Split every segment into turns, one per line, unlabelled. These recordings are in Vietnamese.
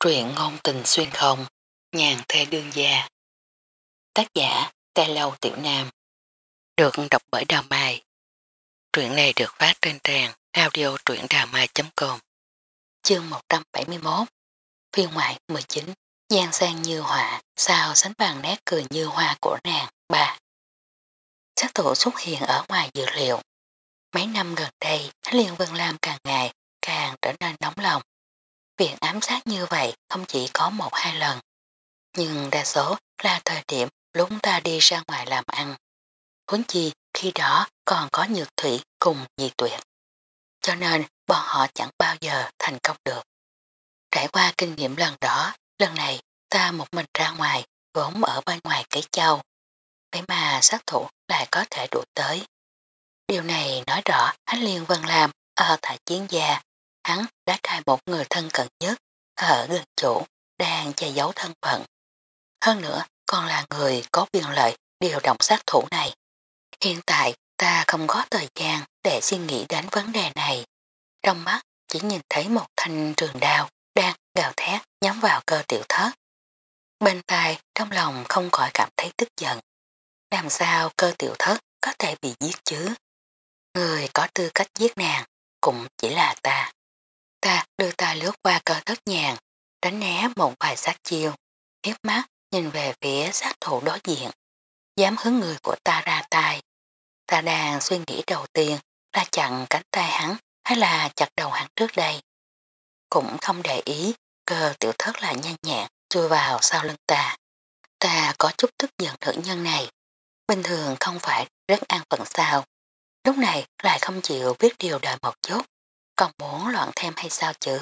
Truyện ngôn tình xuyên không, nhàn thê đương gia. Tác giả, Tê Lâu Tiểu Nam. Được đọc bởi Đào Mai. Truyện này được phát trên trang audio truyệnđàmai.com Chương 171 Phiên ngoại 19 Giang sang như họa, sao sánh bằng nét cười như hoa của nàng 3 Sát thủ xuất hiện ở ngoài dự liệu. Mấy năm gần đây, Liên Vân Lam càng ngày càng trở nên nóng lòng. Việc ám sát như vậy không chỉ có một hai lần, nhưng đa số là thời điểm lúc ta đi ra ngoài làm ăn. Huống chi khi đó còn có nhược thủy cùng nhị tuyệt. Cho nên bọn họ chẳng bao giờ thành công được. Trải qua kinh nghiệm lần đó, lần này ta một mình ra ngoài, vốn ở bên ngoài cái châu. vậy mà sát thủ lại có thể đuổi tới. Điều này nói rõ Hách liên vân làm ở tại chiến gia hắn đã trai một người thân cận nhất ở gần chủ đang che giấu thân phận. Hơn nữa, còn là người có quyền lợi điều động sát thủ này. Hiện tại, ta không có thời gian để suy nghĩ đến vấn đề này. Trong mắt, chỉ nhìn thấy một thanh trường đao đang gào thét nhắm vào cơ tiểu thất. Bên tai, trong lòng không khỏi cảm thấy tức giận. Làm sao cơ tiểu thất có thể bị giết chứ? Người có tư cách giết nàng cũng chỉ là ta. Ta đưa tay lướt qua cờ thất nhàn, tránh né một vài sát chiêu, hiếp mắt nhìn về phía sát thủ đối diện, dám hướng người của ta ra tay. Ta đang suy nghĩ đầu tiên là chặn cánh tay hắn hay là chặt đầu hắn trước đây. Cũng không để ý cơ tiểu thất là nhanh nhẹn chui vào sau lưng ta. Ta có chút tức giận nữ nhân này. Bình thường không phải rất an phận sao. Lúc này lại không chịu biết điều đợi một chút còn muốn loạn thêm hay sao chứ?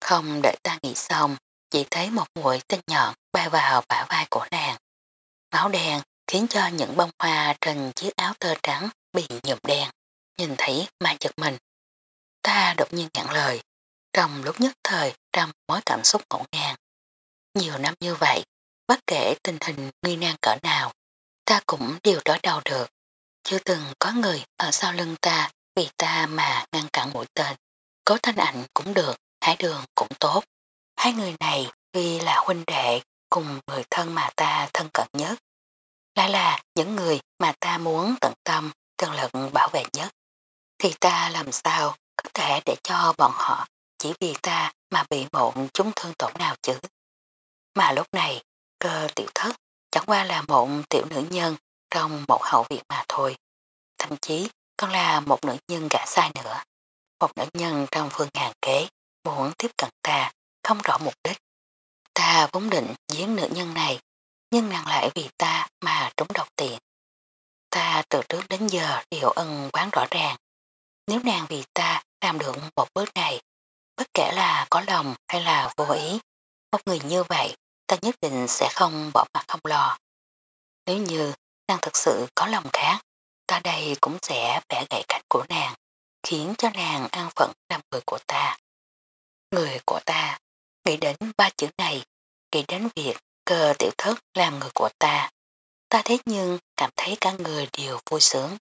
Không đợi ta nghĩ xong, chỉ thấy một mũi tinh nhọn bay vào bả vai của nàng. Máu đen khiến cho những bông hoa trên chiếc áo tơ trắng bị nhuộm đen, nhìn thấy mà giật mình. Ta đột nhiên nhận lời, trong lúc nhất thời trong mối cảm xúc ngộ ngang. Nhiều năm như vậy, bất kể tình hình nguy nan cỡ nào, ta cũng đều đối đầu được. Chưa từng có người ở sau lưng ta vì ta mà cả mũi tên. Cố thanh ảnh cũng được, hải đường cũng tốt. Hai người này vì là huynh đệ cùng người thân mà ta thân cận nhất. Lại là những người mà ta muốn tận tâm, tận lực bảo vệ nhất. Thì ta làm sao có thể để cho bọn họ chỉ vì ta mà bị một chúng thương tổn nào chứ. Mà lúc này, cơ tiểu thất chẳng qua là một tiểu nữ nhân trong một hậu viện mà thôi. Thậm chí còn là một nữ nhân gã sai nữa. Một nữ nhân trong phương hàng kế muốn tiếp cận ta, không rõ mục đích. Ta vốn định giết nữ nhân này, nhưng nàng lại vì ta mà trúng độc tiền. Ta từ trước đến giờ đều ân quán rõ ràng. Nếu nàng vì ta làm được một bước này, bất kể là có lòng hay là vô ý, một người như vậy ta nhất định sẽ không bỏ mặt không lo. Nếu như nàng thực sự có lòng khác, ta đây cũng sẽ bẻ gãy cách của nàng, khiến cho nàng an phận làm người của ta. Người của ta, nghĩ đến ba chữ này, nghĩ đến việc cơ tiểu thất làm người của ta. Ta thế nhưng cảm thấy cả người đều vui sướng.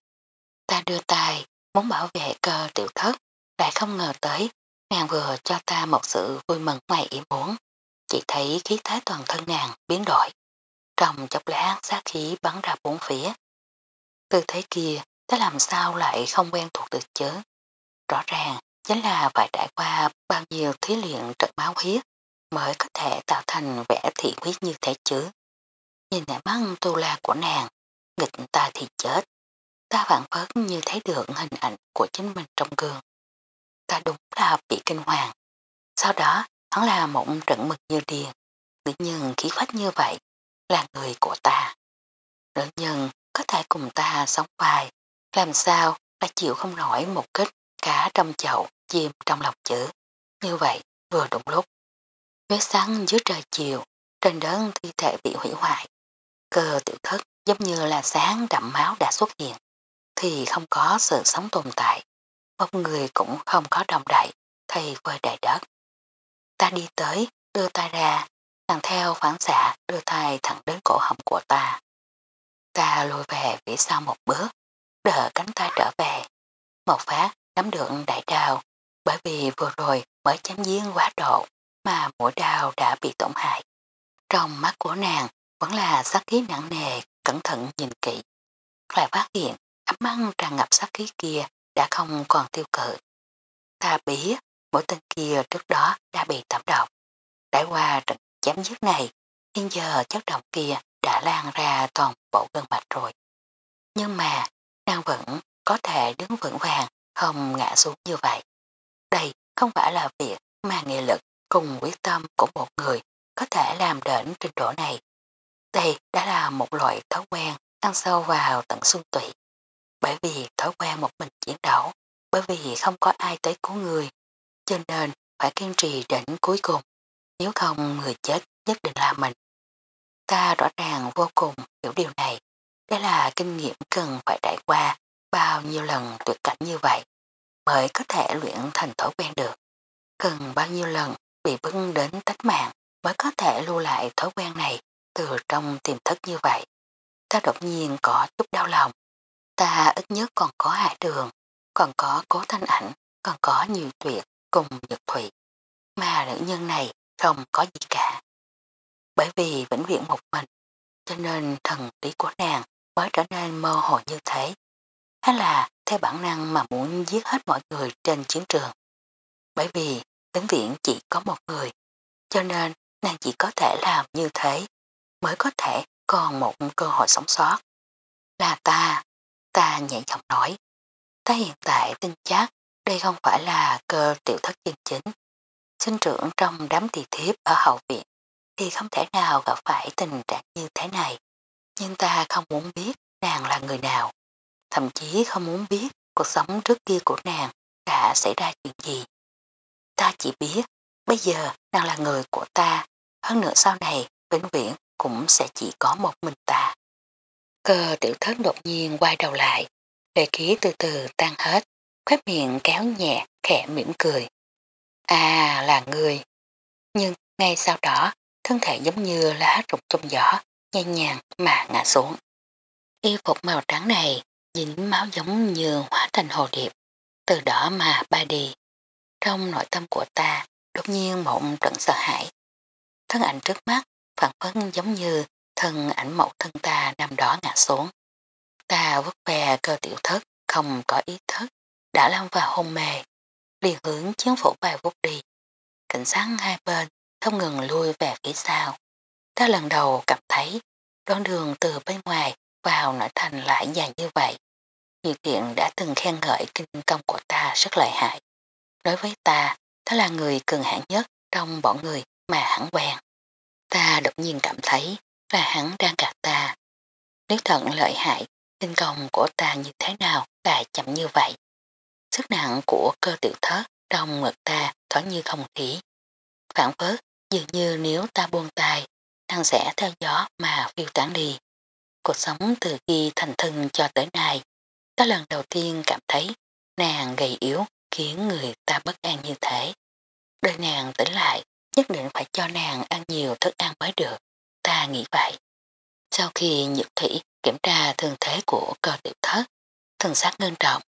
Ta đưa tay, muốn bảo vệ cơ tiểu thất, lại không ngờ tới, nàng vừa cho ta một sự vui mừng ngoài ý muốn. Chỉ thấy khí thái toàn thân nàng biến đổi. Trong chốc lát sát khí bắn ra bốn phía, Tư thế kia, ta làm sao lại không quen thuộc được chứ? Rõ ràng, chính là phải trải qua bao nhiêu thí luyện trận máu huyết mới có thể tạo thành vẻ thị huyết như thế chứ. Nhìn nẻ mắt tu la của nàng, nghịch ta thì chết. Ta vạn phớt như thấy được hình ảnh của chính mình trong gương. Ta đúng là bị kinh hoàng. Sau đó, hắn là một trận mực như điền. Nữ nhiên khí phách như vậy, là người của ta. Nữ nhân có thể cùng ta sống vai, làm sao ta chịu không nổi một kích cá trong chậu chìm trong lòng chữ. Như vậy vừa đúng lúc. Vết sáng dưới trời chiều, trên đớn thi thể bị hủy hoại. Cơ tiểu thất giống như là sáng đậm máu đã xuất hiện, thì không có sự sống tồn tại. Một người cũng không có đồng đậy, thay vơi đại đất. Ta đi tới, đưa tay ra, thằng theo phản xạ đưa tay thẳng đến cổ họng của ta. Ta lùi về phía sau một bước, đỡ cánh tay trở về. Một phát nắm được đại đào, bởi vì vừa rồi mới chém giếng quá độ. mà mũi đào đã bị tổn hại. Trong mắt của nàng vẫn là sát khí nặng nề, cẩn thận nhìn kỹ. Lại phát hiện ấm măng tràn ngập sát khí kia đã không còn tiêu cự. Ta biết mỗi tên kia trước đó đã bị tẩm độc. Trải qua trận chém giết này, hiện giờ chất độc kia đã lan ra toàn bộ gân mạch rồi. Nhưng mà, nàng vẫn có thể đứng vững vàng, không ngã xuống như vậy. Đây không phải là việc mà nghị lực cùng quyết tâm của một người có thể làm đến trình độ này. Đây đã là một loại thói quen ăn sâu vào tận xương tụy. Bởi vì thói quen một mình chiến đấu, bởi vì không có ai tới cứu người, cho nên phải kiên trì đến cuối cùng. Nếu không người chết nhất định là mình. Ta rõ ràng vô cùng hiểu điều này. Đây là kinh nghiệm cần phải trải qua bao nhiêu lần tuyệt cảnh như vậy mới có thể luyện thành thói quen được. Cần bao nhiêu lần bị bưng đến tách mạng mới có thể lưu lại thói quen này từ trong tiềm thức như vậy. Ta đột nhiên có chút đau lòng. Ta ít nhất còn có hải đường, còn có cố thanh ảnh, còn có nhiều tuyệt cùng nhật thủy. Mà nữ nhân này không có gì cả. Bởi vì vĩnh viễn một mình, cho nên thần trí của nàng mới trở nên mơ hồ như thế. Hay là theo bản năng mà muốn giết hết mọi người trên chiến trường. Bởi vì vĩnh viễn chỉ có một người, cho nên nàng chỉ có thể làm như thế mới có thể còn một cơ hội sống sót. Là ta, ta nhẹ giọng nói. Ta hiện tại tin chắc đây không phải là cơ tiểu thất chân chính. Sinh trưởng trong đám tỳ thiếp ở hậu viện thì không thể nào gặp phải tình trạng như thế này. Nhưng ta không muốn biết nàng là người nào. Thậm chí không muốn biết cuộc sống trước kia của nàng đã xảy ra chuyện gì. Ta chỉ biết bây giờ nàng là người của ta, hơn nữa sau này vĩnh viễn cũng sẽ chỉ có một mình ta. Cơ tiểu thất đột nhiên quay đầu lại, lệ khí từ từ tan hết, khép miệng kéo nhẹ, khẽ mỉm cười. À là người. Nhưng ngay sau đó, thân thể giống như lá rụng trong gió, nhanh nhàng mà ngã xuống. Y phục màu trắng này dính máu giống như hóa thành hồ điệp, từ đó mà bay đi. Trong nội tâm của ta, đột nhiên một trận sợ hãi. Thân ảnh trước mắt phản phấn giống như thân ảnh mẫu thân ta nằm đó ngã xuống. Ta vứt về cơ tiểu thất, không có ý thức, đã lâm vào hôn mê, liền hướng chiến phủ bài vút đi. Cảnh sát hai bên không ngừng lui về phía sau. Ta lần đầu cảm thấy đoạn đường từ bên ngoài vào nội thành lại dài như vậy. nhiều điện đã từng khen ngợi kinh công của ta rất lợi hại. Đối với ta, ta là người cường hãn nhất trong bọn người mà hắn quen. Ta đột nhiên cảm thấy là hắn đang gạt ta. Nếu thận lợi hại, kinh công của ta như thế nào lại chậm như vậy. Sức nặng của cơ tiểu thất trong ngực ta thoáng như không khí. Phản phớt dường như nếu ta buông tay, nàng sẽ theo gió mà phiêu tán đi. Cuộc sống từ khi thành thân cho tới nay, có lần đầu tiên cảm thấy nàng gầy yếu khiến người ta bất an như thế. Đời nàng tỉnh lại, nhất định phải cho nàng ăn nhiều thức ăn mới được. Ta nghĩ vậy. Sau khi nhược thủy kiểm tra thương thế của cơ tiểu thất, thần sát ngân trọng.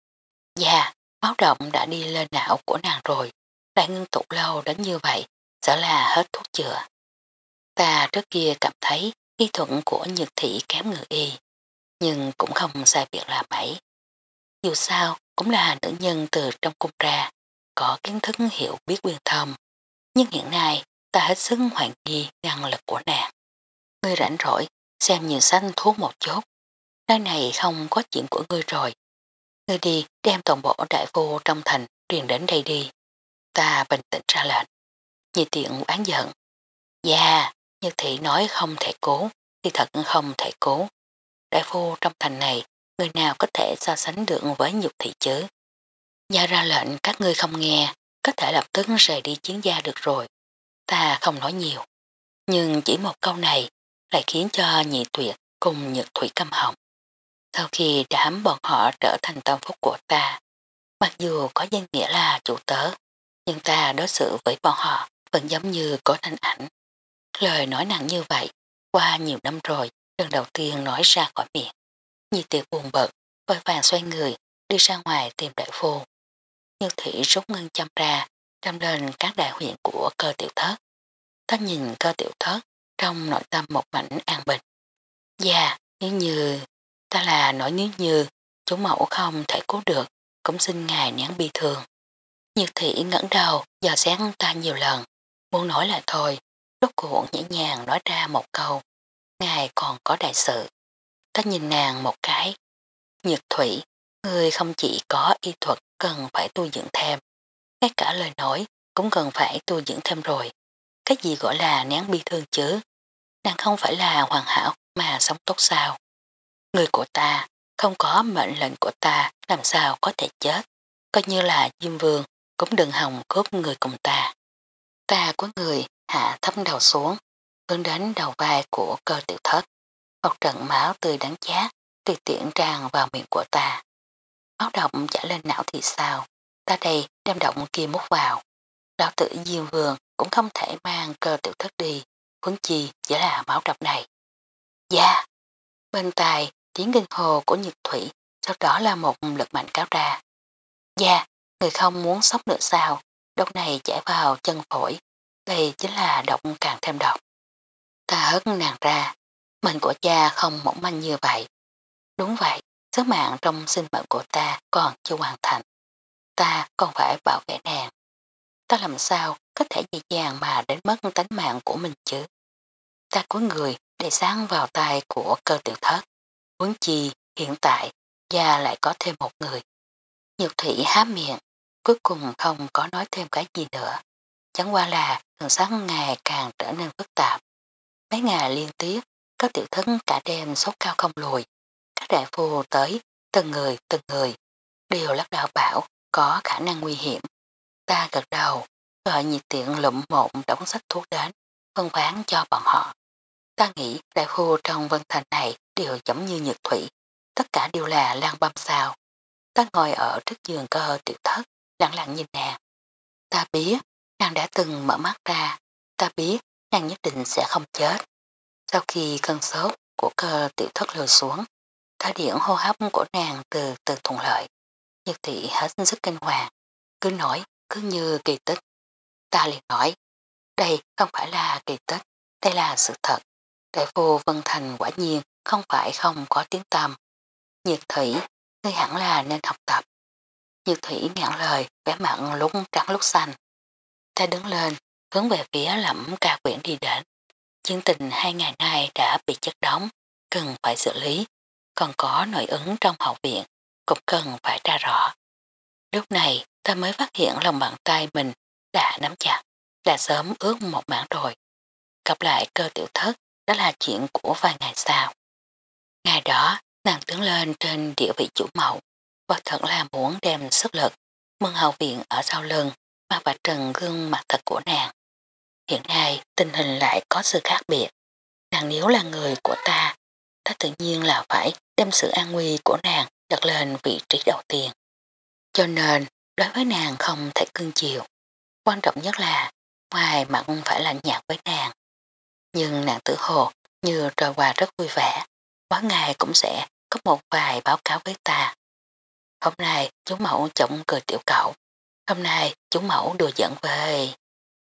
Dạ, máu động đã đi lên não của nàng rồi, lại ngưng tụ lâu đến như vậy, sẽ là hết thuốc chữa. Ta trước kia cảm thấy y thuận của nhược thị kém người y, nhưng cũng không sai biệt là mấy. Dù sao, cũng là nữ nhân từ trong cung ra, có kiến thức hiểu biết quyền thông. Nhưng hiện nay, ta hết sức hoạn nghi năng lực của nàng. Ngươi rảnh rỗi, xem nhiều xanh thuốc một chút. Nơi này không có chuyện của ngươi rồi. Ngươi đi đem toàn bộ đại vô trong thành truyền đến đây đi. Ta bình tĩnh ra lệnh. Nhi tiện oán giận. Dạ, như thị nói không thể cố, thì thật không thể cố. Đại phu trong thành này, người nào có thể so sánh được với nhục thị chứ? Gia ra lệnh các ngươi không nghe, có thể lập tức rời đi chiến gia được rồi. Ta không nói nhiều. Nhưng chỉ một câu này lại khiến cho nhị tuyệt cùng nhật thủy căm họng. Sau khi đám bọn họ trở thành tâm phúc của ta, mặc dù có danh nghĩa là chủ tớ, nhưng ta đối xử với bọn họ vẫn giống như có thanh ảnh. Lời nói nặng như vậy, qua nhiều năm rồi, lần đầu tiên nói ra khỏi miệng. Nhi tiệc buồn bực, vội vàng xoay người, đi ra ngoài tìm đại phu. Như thị rút ngân chăm ra, chăm lên các đại huyện của cơ tiểu thất. ta nhìn cơ tiểu thất trong nội tâm một mảnh an bình. Dạ, nếu như, ta là nói nếu như, chú mẫu không thể cứu được, cũng xin ngài nén bi thường. như thị ngẩng đầu, dò xét ta nhiều lần, muốn nói là thôi, rốt cuộn nhẹ nhàng nói ra một câu, ngài còn có đại sự. Ta nhìn nàng một cái, nhiệt thủy, người không chỉ có y thuật cần phải tu dưỡng thêm, ngay cả lời nói cũng cần phải tu dưỡng thêm rồi. Cái gì gọi là nén bi thương chứ? Nàng không phải là hoàn hảo mà sống tốt sao? Người của ta, không có mệnh lệnh của ta làm sao có thể chết. Coi như là Diêm Vương cũng đừng hòng cướp người cùng ta. Ta của người hạ thấp đầu xuống, hướng đến đầu vai của cơ tiểu thất. Một trận máu tươi đáng chát, tùy tiện tràn vào miệng của ta. Máu động chảy lên não thì sao? Ta đây đem động kia mút vào. Lão tử diêu Vương cũng không thể mang cơ tiểu thất đi, huấn chi chỉ là máu độc này. Dạ! Bên tài tiếng ngân hồ của Nhật Thủy, sau đó là một lực mạnh cáo ra. Dạ! Người không muốn sốc nữa sao? Độc này chảy vào chân phổi. Đây chính là độc càng thêm độc. Ta hất nàng ra. Mệnh của cha không mỏng manh như vậy. Đúng vậy, sứ mạng trong sinh mệnh của ta còn chưa hoàn thành. Ta còn phải bảo vệ nàng. Ta làm sao có thể dễ dàng mà đến mất tánh mạng của mình chứ? Ta cuối người để sáng vào tay của cơ tiểu thất. Quấn chi hiện tại gia lại có thêm một người. Nhược thủy há miệng, cuối cùng không có nói thêm cái gì nữa. Chẳng qua là thường sắc ngày càng trở nên phức tạp. Mấy ngày liên tiếp, có tiểu thân cả đêm sốt cao không lùi. Các đại phu tới, từng người, từng người, đều lắc đầu bảo có khả năng nguy hiểm. Ta gật đầu, gọi nhiệt tiện lụm một đống sách thuốc đến, phân phán cho bọn họ. Ta nghĩ đại phu trong vân thành này đều giống như nhược thủy, tất cả đều là lan băm sao. Ta ngồi ở trước giường cơ tiểu thất, lặng lặng nhìn nàng. Ta biết, nàng đã từng mở mắt ra, ta biết nàng nhất định sẽ không chết. Sau khi cơn sốt của cơ tiểu thất lùi xuống, thời điểm hô hấp của nàng từ từ thuận lợi. Nhật thị hết sức kinh hoàng, cứ nói cứ như kỳ tích. Ta liền nói, đây không phải là kỳ tích, đây là sự thật. Đại phu Vân Thành quả nhiên không phải không có tiếng tâm. Nhiệt thủy, ngươi hẳn là nên học tập. Nhiệt thủy ngạn lời, vẻ mặn lúc trắng lúc xanh. Ta đứng lên, hướng về phía lẫm ca quyển đi đến. Chương tình hai ngày nay đã bị chất đóng, cần phải xử lý. Còn có nội ứng trong hậu viện, cũng cần phải tra rõ. Lúc này ta mới phát hiện lòng bàn tay mình đã nắm chặt, đã sớm ướt một mảng rồi. Gặp lại cơ tiểu thất đó là chuyện của vài ngày sau. Ngày đó, nàng tướng lên trên địa vị chủ mẫu, và thật là muốn đem sức lực, mừng hậu viện ở sau lưng, mà vạch trần gương mặt thật của nàng. Hiện nay, tình hình lại có sự khác biệt. Nàng nếu là người của ta, ta tự nhiên là phải đem sự an nguy của nàng đặt lên vị trí đầu tiên. Cho nên, đối với nàng không thể cưng chiều. Quan trọng nhất là, ngoài mặt phải lạnh nhạt với nàng, nhưng nàng tử hồ như trôi qua rất vui vẻ, mỗi ngày cũng sẽ có một vài báo cáo với ta. Hôm nay chú mẫu trọng cười tiểu cậu, hôm nay chú mẫu đùa giận về.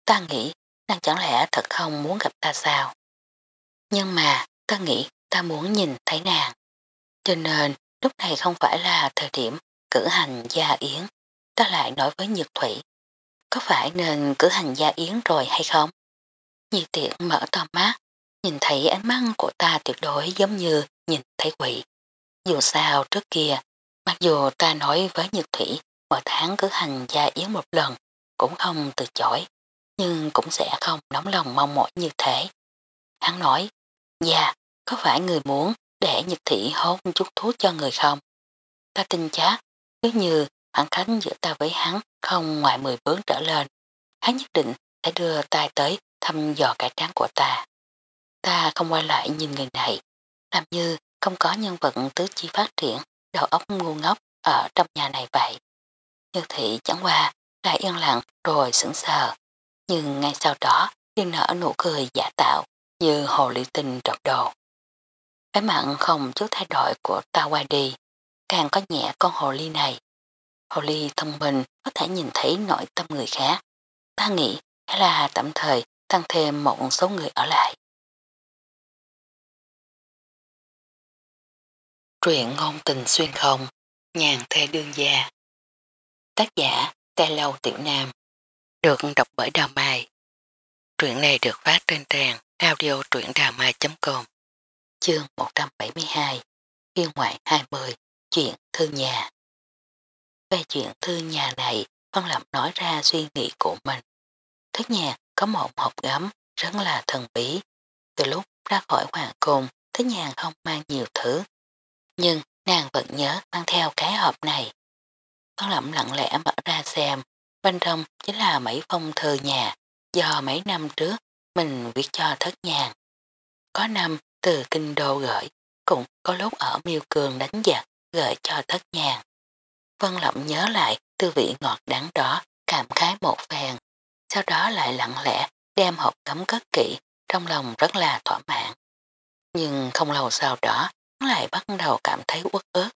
Ta nghĩ nàng chẳng lẽ thật không muốn gặp ta sao? Nhưng mà ta nghĩ ta muốn nhìn thấy nàng. Cho nên lúc này không phải là thời điểm cử hành gia yến. Ta lại nói với Nhật Thủy. Có phải nên cử hành gia yến rồi hay không? Nhi tiện mở to mắt, nhìn thấy ánh mắt của ta tuyệt đối giống như nhìn thấy quỷ. Dù sao trước kia, mặc dù ta nói với Nhật Thủy mỗi tháng cứ hành gia yến một lần, cũng không từ chối, nhưng cũng sẽ không nóng lòng mong mỏi như thế. Hắn nói, dạ, có phải người muốn để Nhật Thị hốt chút thuốc cho người không? Ta tin chắc, nếu như khoảng khánh giữa ta với hắn không ngoài 10 bước trở lên, hắn nhất định sẽ đưa tay tới thăm dò cải tráng của ta. Ta không quay lại nhìn người này, làm như không có nhân vật tứ chi phát triển, đầu óc ngu ngốc ở trong nhà này vậy. Như thị chẳng qua là yên lặng rồi sững sờ, nhưng ngay sau đó liên nở nụ cười giả tạo như hồ ly tinh trọc đồ. Cái mặn không chút thay đổi của ta qua đi, càng có nhẹ con hồ ly này. Hồ ly thông minh có thể nhìn thấy nội tâm người khác. Ta nghĩ hay là tạm thời tăng thêm một số người ở lại. Truyện ngôn tình xuyên không, nhàn thê đương gia. Tác giả, Tê Lâu Tiểu Nam. Được đọc bởi Đào Mai. Truyện này được phát trên trang audio truyệnđàmai.com Chương 172 Phiên ngoại 20 Chuyện thư nhà Về chuyện thư nhà này, Văn Lập nói ra suy nghĩ của mình. Thức nhà có một hộp gấm rất là thần bí. Từ lúc ra khỏi hoàng cung, thức nhà không mang nhiều thứ. Nhưng nàng vẫn nhớ mang theo cái hộp này. Tống lẩm lặng lẽ mở ra xem, bên trong chính là mấy phong thư nhà do mấy năm trước mình viết cho thất nhàn. Có năm từ kinh đô gửi, cũng có lúc ở miêu cường đánh giặc gửi cho thất nhàn. Vân Lộng nhớ lại tư vị ngọt đắng đó, cảm khái một phèn, sau đó lại lặng lẽ đem hộp cấm cất kỹ, trong lòng rất là thỏa mãn. Nhưng không lâu sau đó, lại bắt đầu cảm thấy uất ớt,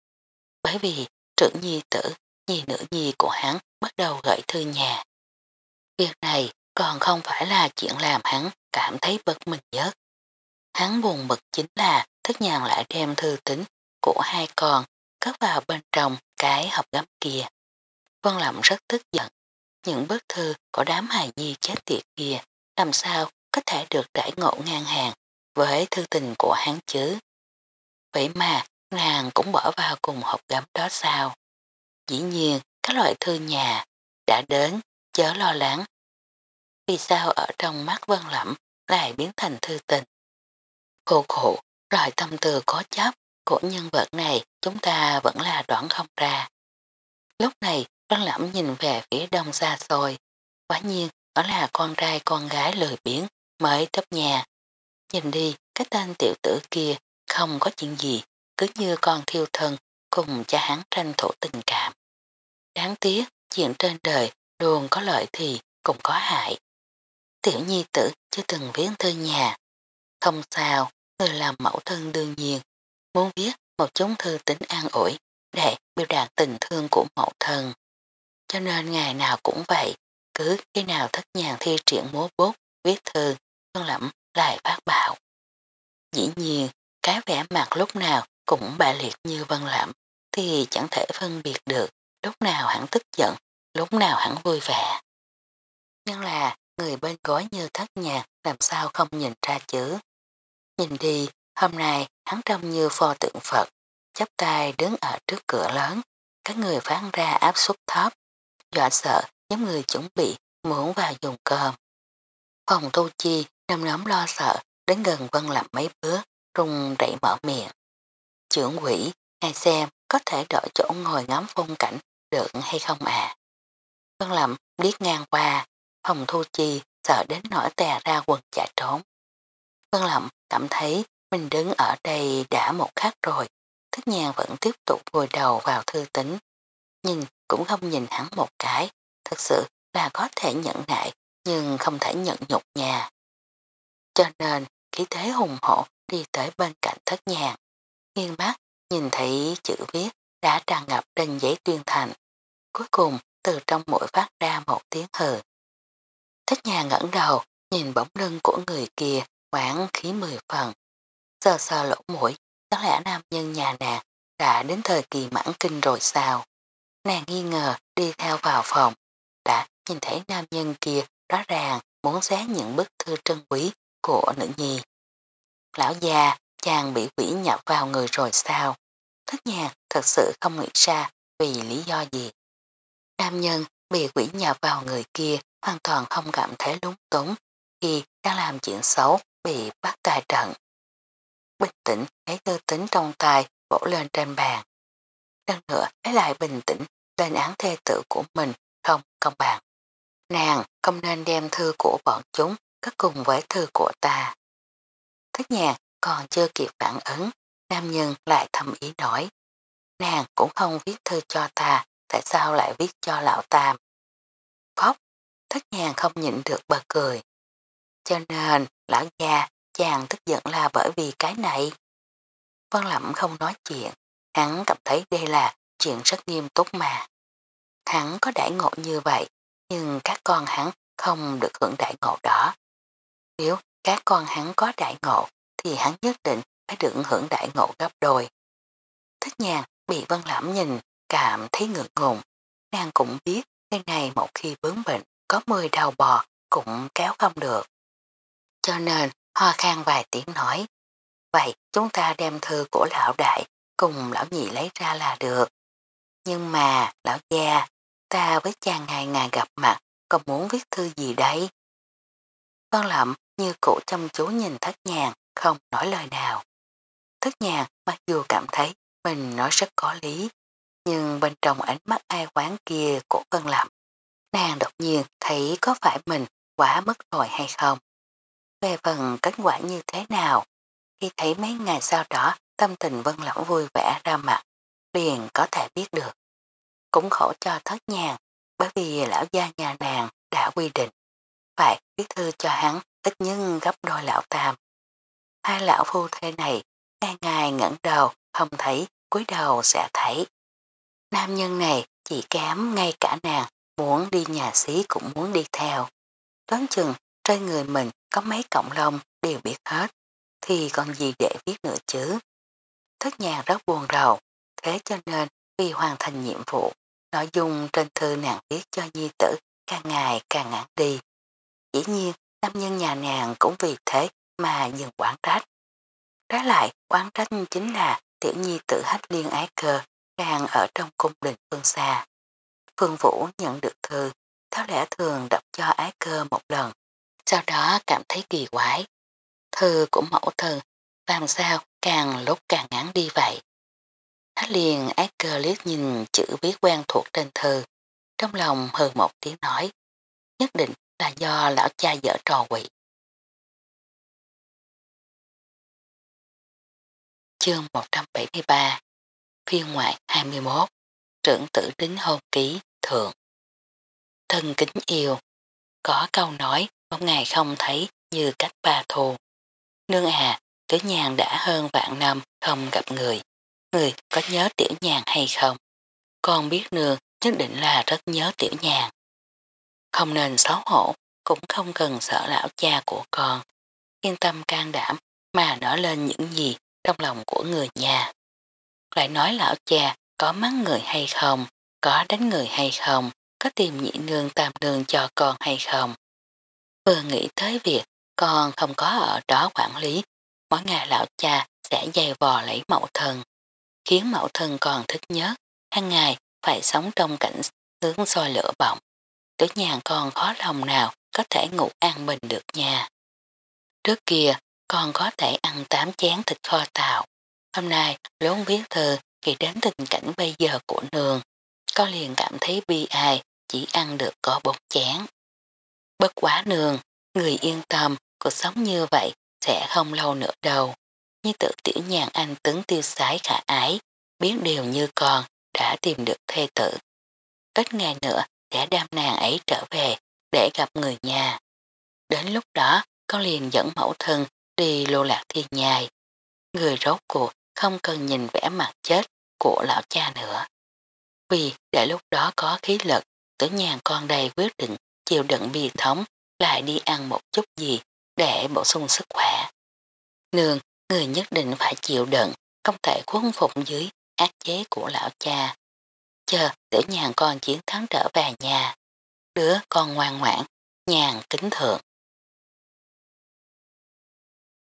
bởi vì trưởng nhi tử, nhi nữ nhi của hắn bắt đầu gửi thư nhà. Việc này còn không phải là chuyện làm hắn cảm thấy bất mình nhất. Hắn buồn bực chính là thức nhàn lại đem thư tính của hai con cất vào bên trong cái hộp gấm kia. Vân Lâm rất tức giận. Những bức thư của đám hài nhi chết tiệt kia, làm sao có thể được đãi ngộ ngang hàng với thư tình của hắn chứ. Vậy mà nàng cũng bỏ vào cùng hộp gấm đó sao. Dĩ nhiên các loại thư nhà đã đến chớ lo lắng. Vì sao ở trong mắt Vân lẫm lại biến thành thư tình. Khổ khổ, loại tâm tư có chấp của nhân vật này chúng ta vẫn là đoạn không ra. Lúc này Vân lẫm nhìn về phía đông xa xôi. Quả nhiên đó là con trai con gái lười biến mới tấp nhà. Nhìn đi cái tên tiểu tử kia không có chuyện gì cứ như con thiêu thân cùng cha hắn tranh thủ tình cảm. Đáng tiếc chuyện trên đời luôn có lợi thì cũng có hại. Tiểu nhi tử chưa từng viết thư nhà. Không sao, người làm mẫu thân đương nhiên. Muốn viết một chúng thư tính an ủi để biểu đạt tình thương của mẫu thân. Cho nên ngày nào cũng vậy, cứ khi nào thất nhàn thi triển múa bút, viết thư, con lẩm lại phát bạo. Dĩ nhiên, cái vẻ mặt lúc nào cũng bại liệt như vân lẩm, thì chẳng thể phân biệt được lúc nào hắn tức giận, lúc nào hắn vui vẻ. Nhưng là người bên gối như thất nhạc làm sao không nhìn ra chứ. Nhìn đi, hôm nay hắn trông như pho tượng Phật, chắp tay đứng ở trước cửa lớn, các người phán ra áp suất thấp, dọa sợ giống người chuẩn bị muốn vào dùng cơm. Phòng tu chi nằm nóng lo sợ đến gần vân Lập mấy bước, rung rảy mở miệng. Trưởng quỷ, ngay xem có thể đổi chỗ ngồi ngắm phong cảnh được hay không à. Vân Lâm liếc ngang qua, phòng thu chi sợ đến nỗi tè ra quần chạy trốn. Vân Lâm cảm thấy mình đứng ở đây đã một khắc rồi, thức nhàn vẫn tiếp tục vùi đầu vào thư tính. Nhìn cũng không nhìn hắn một cái, thật sự là có thể nhận nại nhưng không thể nhận nhục nhà. Cho nên khí thế hùng hộ đi tới bên cạnh thất nhàn, nghiêng mắt nhìn thấy chữ viết đã tràn ngập trên giấy tuyên thành. Cuối cùng từ trong mũi phát ra một tiếng hừ. thích nhà ngẩn đầu nhìn bóng lưng của người kia quảng khí mười phần. Sờ sờ lỗ mũi, có lẽ nam nhân nhà nàng đã đến thời kỳ mãn kinh rồi sao. Nàng nghi ngờ đi theo vào phòng, đã nhìn thấy nam nhân kia rõ ràng muốn xé những bức thư trân quý của nữ nhi. Lão già, chàng bị quỷ nhập vào người rồi sao? Thất nhạc thật sự không nghĩ ra vì lý do gì. Nam nhân bị quỷ nhập vào người kia hoàn toàn không cảm thấy lúng túng khi đang làm chuyện xấu, bị bắt tài trận. Bình tĩnh lấy tư tính trong tay, vỗ lên trên bàn. Lần nữa lấy lại bình tĩnh lên án thê tự của mình, không công bằng. Nàng không nên đem thư của bọn chúng cất cùng với thư của ta. Thất nhạc còn chưa kịp phản ứng, nam nhân lại thầm ý nói. Nàng cũng không viết thư cho ta, tại sao lại viết cho lão tam? Khóc, thất nhàng không nhịn được bật cười. Cho nên, lão già, chàng tức giận là bởi vì cái này. Văn Lẩm không nói chuyện, hắn cảm thấy đây là chuyện rất nghiêm túc mà. Hắn có đại ngộ như vậy, nhưng các con hắn không được hưởng đại ngộ đó. Nếu các con hắn có đại ngộ thì hắn nhất định phải được hưởng đại ngộ gấp đôi. Thích nhàn bị vân Lãm nhìn, cảm thấy ngượng ngùng. Nàng cũng biết cái này một khi bướng bệnh có 10 đầu bò cũng kéo không được. Cho nên ho khang vài tiếng nói. Vậy chúng ta đem thư của lão đại cùng lão nhị lấy ra là được. Nhưng mà lão gia ta với chàng ngày ngày gặp mặt còn muốn viết thư gì đấy? Con lậm như cụ chăm chú nhìn thất nhàn không nói lời nào. Thất nhàn mặc dù cảm thấy mình nói rất có lý, nhưng bên trong ánh mắt ai quán kia của Vân lậm nàng đột nhiên thấy có phải mình quá mất rồi hay không. Về phần kết quả như thế nào khi thấy mấy ngày sau đó tâm tình Vân lậm vui vẻ ra mặt, liền có thể biết được. Cũng khổ cho thất nhàn bởi vì lão gia nhà nàng đã quy định, phải viết thư cho hắn ít nhất gấp đôi lão tam. Hai lão phu thê này e ngày ngày ngẩn đầu không thấy cúi đầu sẽ thấy. Nam nhân này chỉ kém ngay cả nàng muốn đi nhà xí cũng muốn đi theo. Đoán chừng trên người mình có mấy cộng lông đều biết hết thì còn gì để viết nữa chứ. Thất nhà rất buồn rầu thế cho nên vì hoàn thành nhiệm vụ nội dung trên thư nàng viết cho nhi tử càng ngày càng ngắn đi. Dĩ nhiên, nam nhân nhà nàng cũng vì thế mà dừng quán trách. Trái lại, quán trách chính là tiểu nhi tự hết liên ái cơ càng ở trong cung đình phương xa. Phương Vũ nhận được thư, tháo lẽ thường đọc cho ái cơ một lần, sau đó cảm thấy kỳ quái. Thư của mẫu thư làm sao càng lúc càng ngắn đi vậy. Hách liền ái cơ liếc nhìn chữ viết quen thuộc trên thư, trong lòng hừ một tiếng nói, nhất định là do lão cha dở trò quỷ. Chương 173 Phiên ngoại 21 Trưởng tử đính hôn ký thượng Thân kính yêu Có câu nói một ngày không thấy như cách ba thù. Nương à, tiểu nhàn đã hơn vạn năm không gặp người. Người có nhớ tiểu nhàn hay không? Con biết nương nhất định là rất nhớ tiểu nhàn. Không nên xấu hổ, cũng không cần sợ lão cha của con. Yên tâm can đảm mà nói lên những gì trong lòng của người nhà. Lại nói lão cha có mắng người hay không, có đánh người hay không, có tìm nhị nương tam nương cho con hay không. Vừa nghĩ tới việc con không có ở đó quản lý, mỗi ngày lão cha sẽ dày vò lấy mẫu thân, khiến mẫu thân còn thích nhớ, hàng ngày phải sống trong cảnh sướng soi lửa bỏng. Tới nhà con khó lòng nào có thể ngủ an bình được nha. Trước kia, còn có thể ăn tám chén thịt kho tàu. Hôm nay, lốn viết thư khi đến tình cảnh bây giờ của nương. Con liền cảm thấy bi ai, chỉ ăn được có bốn chén. Bất quá nương, người yên tâm, cuộc sống như vậy sẽ không lâu nữa đâu. Như tự tiểu nhàn anh tướng tiêu sái khả ái, biết điều như con đã tìm được thê tử. Ít ngày nữa sẽ đem nàng ấy trở về để gặp người nhà. Đến lúc đó, con liền dẫn mẫu thân đi lô lạc thiên nhai. Người rốt cuộc không cần nhìn vẻ mặt chết của lão cha nữa. Vì để lúc đó có khí lực, tử nhàn con đây quyết định chịu đựng bi thống lại đi ăn một chút gì để bổ sung sức khỏe. Nương, người nhất định phải chịu đựng, không thể khuôn phục dưới ác chế của lão cha. Chờ tử nhàn con chiến thắng trở về nhà. Đứa con ngoan ngoãn, nhàn kính thượng.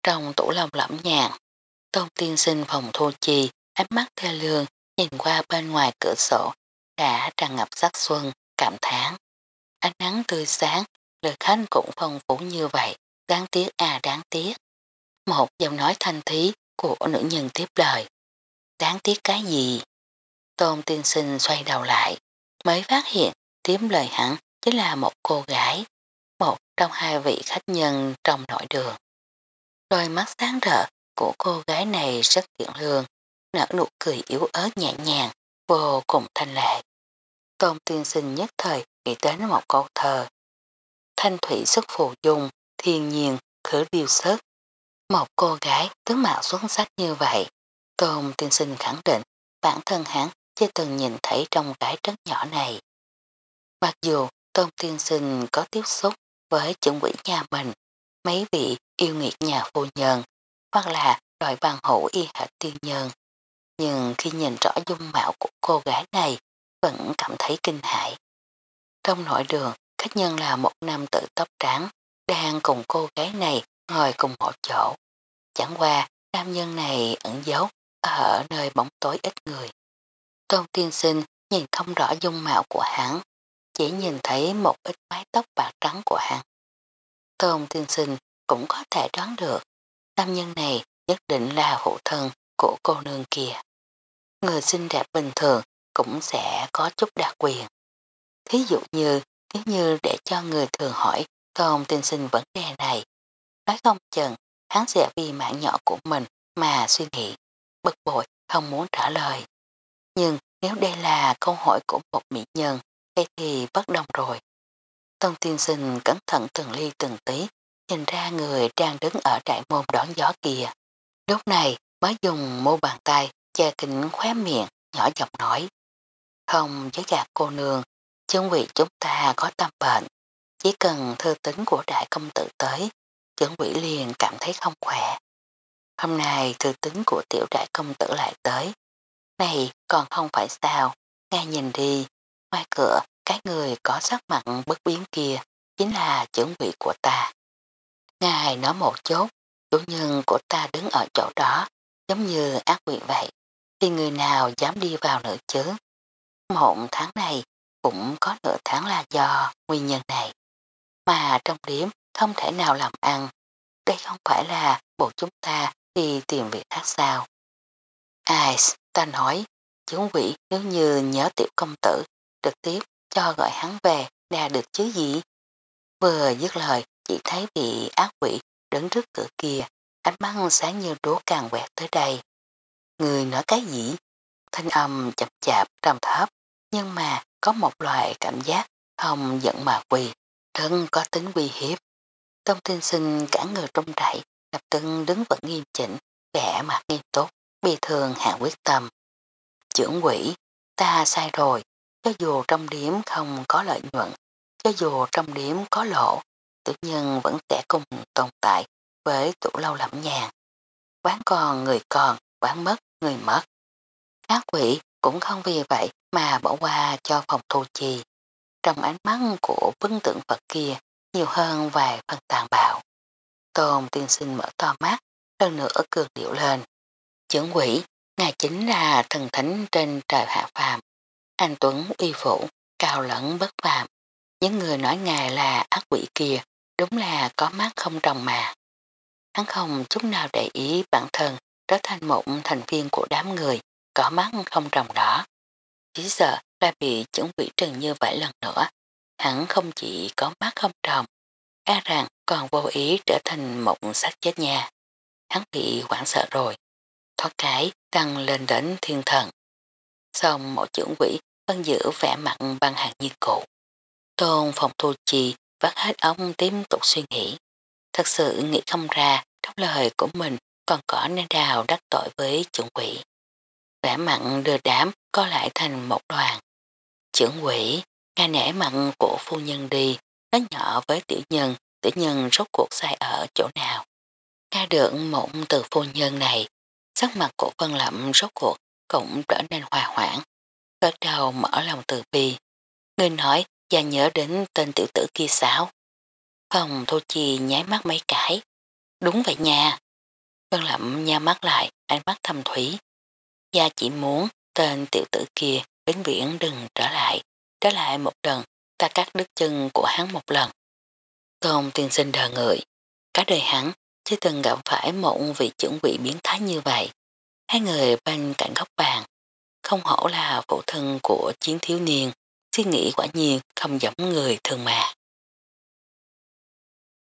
Trong tủ lòng lẫm nhàn, tôn tiên sinh phòng thô chi, ánh mắt thê lương, nhìn qua bên ngoài cửa sổ, đã tràn ngập sắc xuân, cảm thán. Ánh nắng tươi sáng, lời khánh cũng phong phú như vậy, đáng tiếc à đáng tiếc. Một giọng nói thanh thí của nữ nhân tiếp lời. Đáng tiếc cái gì? Tôn tiên sinh xoay đầu lại, mới phát hiện tiếm lời hẳn chính là một cô gái, một trong hai vị khách nhân trong nội đường. Đôi mắt sáng rỡ của cô gái này rất thiện lương, nở nụ cười yếu ớt nhẹ nhàng, vô cùng thanh lệ. Tôn tiên sinh nhất thời nghĩ đến một câu thơ. Thanh thủy xuất phù dung, thiên nhiên, khử điều sớt. Một cô gái tướng mạo xuất sắc như vậy, Tôn tiên sinh khẳng định bản thân hắn chưa từng nhìn thấy trong cái trấn nhỏ này. Mặc dù Tôn tiên sinh có tiếp xúc với chuẩn quỷ nhà mình, mấy vị yêu nghiệt nhà phu nhân, hoặc là đòi bằng hữu y hệt tiên nhân. Nhưng khi nhìn rõ dung mạo của cô gái này, vẫn cảm thấy kinh hãi. Trong nội đường, khách nhân là một nam tử tóc trắng, đang cùng cô gái này ngồi cùng một chỗ. Chẳng qua, nam nhân này ẩn giấu ở nơi bóng tối ít người. Tôn tiên sinh nhìn không rõ dung mạo của hắn, chỉ nhìn thấy một ít mái tóc bạc trắng của hắn. Tôn tiên sinh cũng có thể đoán được, nam nhân này nhất định là phụ thân của cô nương kia. Người xinh đẹp bình thường cũng sẽ có chút đặc quyền. Thí dụ như nếu như để cho người thường hỏi Tôn tiên sinh vấn đề này, nói không chừng hắn sẽ vì mạng nhỏ của mình mà suy nghĩ, bực bội không muốn trả lời. Nhưng nếu đây là câu hỏi của một mỹ nhân, vậy thì bất đồng rồi. Tông tiên sinh cẩn thận từng ly từng tí, nhìn ra người đang đứng ở đại môn đón gió kia. Lúc này mới dùng mô bàn tay che kính khóe miệng, nhỏ giọng nói. Không với gạt cô nương, chứng vị chúng ta có tâm bệnh. Chỉ cần thư tính của đại công tử tới, chuẩn bị liền cảm thấy không khỏe. Hôm nay thư tính của tiểu đại công tử lại tới. Này còn không phải sao, nghe nhìn đi, ngoài cửa cái người có sắc mặt bất biến kia chính là chuẩn bị của ta. Ngài nói một chút, chủ nhân của ta đứng ở chỗ đó, giống như ác quỷ vậy, thì người nào dám đi vào nữa chứ? Một tháng này cũng có nửa tháng là do nguyên nhân này. Mà trong điểm không thể nào làm ăn, đây không phải là bộ chúng ta đi tìm việc khác sao. Ai, ta nói, chuẩn quỷ nếu như nhớ tiểu công tử, trực tiếp cho gọi hắn về là được chứ gì. Vừa dứt lời, chỉ thấy vị ác quỷ đứng trước cửa kia, ánh mắt sáng như đố càng quẹt tới đây. Người nói cái gì? Thanh âm chậm chạp trầm thấp, nhưng mà có một loại cảm giác không giận mà quỳ, thân có tính uy hiếp. Tông tiên sinh cả người trung rảy, lập tức đứng vẫn nghiêm chỉnh, vẻ mặt nghiêm túc, bị thường hạ quyết tâm. Trưởng quỷ, ta sai rồi, cho dù trong điểm không có lợi nhuận, cho dù trong điểm có lỗ, tự nhân vẫn sẽ cùng tồn tại với tủ lâu lẫm nhàn. Bán còn người còn, bán mất người mất. Ác quỷ cũng không vì vậy mà bỏ qua cho phòng thu trì. Trong ánh mắt của bức tượng Phật kia nhiều hơn vài phần tàn bạo. Tôn tiên sinh mở to mắt, lần nữa cường điệu lên. Chưởng quỷ, ngài chính là thần thánh trên trời hạ phàm. Anh Tuấn uy vũ, cao lẫn bất phạm. Những người nói ngài là ác quỷ kia, đúng là có mắt không trồng mà. Hắn không chút nào để ý bản thân trở thành một thành viên của đám người, có mắt không trồng đó. Chỉ sợ là bị chuẩn bị trừng như vậy lần nữa, hắn không chỉ có mắt không trồng, e rằng còn vô ý trở thành một xác chết nhà. Hắn bị quảng sợ rồi, thoát cái tăng lên đến thiên thần. Xong một trưởng quỷ vẫn giữ vẻ mặt băng hạt như cũ. Tôn phòng thu trì vắt hết ống tiếp tục suy nghĩ. Thật sự nghĩ không ra trong lời của mình còn có nên đào đắc tội với trưởng quỷ. Vẻ mặn đưa đám có lại thành một đoàn. Trưởng quỷ, nghe nể mặn của phu nhân đi, nói nhỏ với tiểu nhân, tiểu nhân rốt cuộc sai ở chỗ nào. Nghe được một từ phu nhân này, sắc mặt của Vân Lậm rốt cuộc cũng trở nên hòa hoãn gật đầu mở lòng từ bi. Người nói và nhớ đến tên tiểu tử kia sao. Phòng Thu Chi nháy mắt mấy cái. Đúng vậy nha. Vân Lậm nha mắt lại, ánh mắt thâm thủy. Gia chỉ muốn tên tiểu tử kia vĩnh viễn đừng trở lại. Trở lại một lần, ta cắt đứt chân của hắn một lần. Tôn tiên sinh đờ người. Cả đời hắn chưa từng gặp phải một vị chuẩn bị biến thái như vậy. Hai người bên cạnh góc bàn. Không hổ là phụ thân của chiến thiếu niên. Suy nghĩ quả nhiên không giống người thường mà.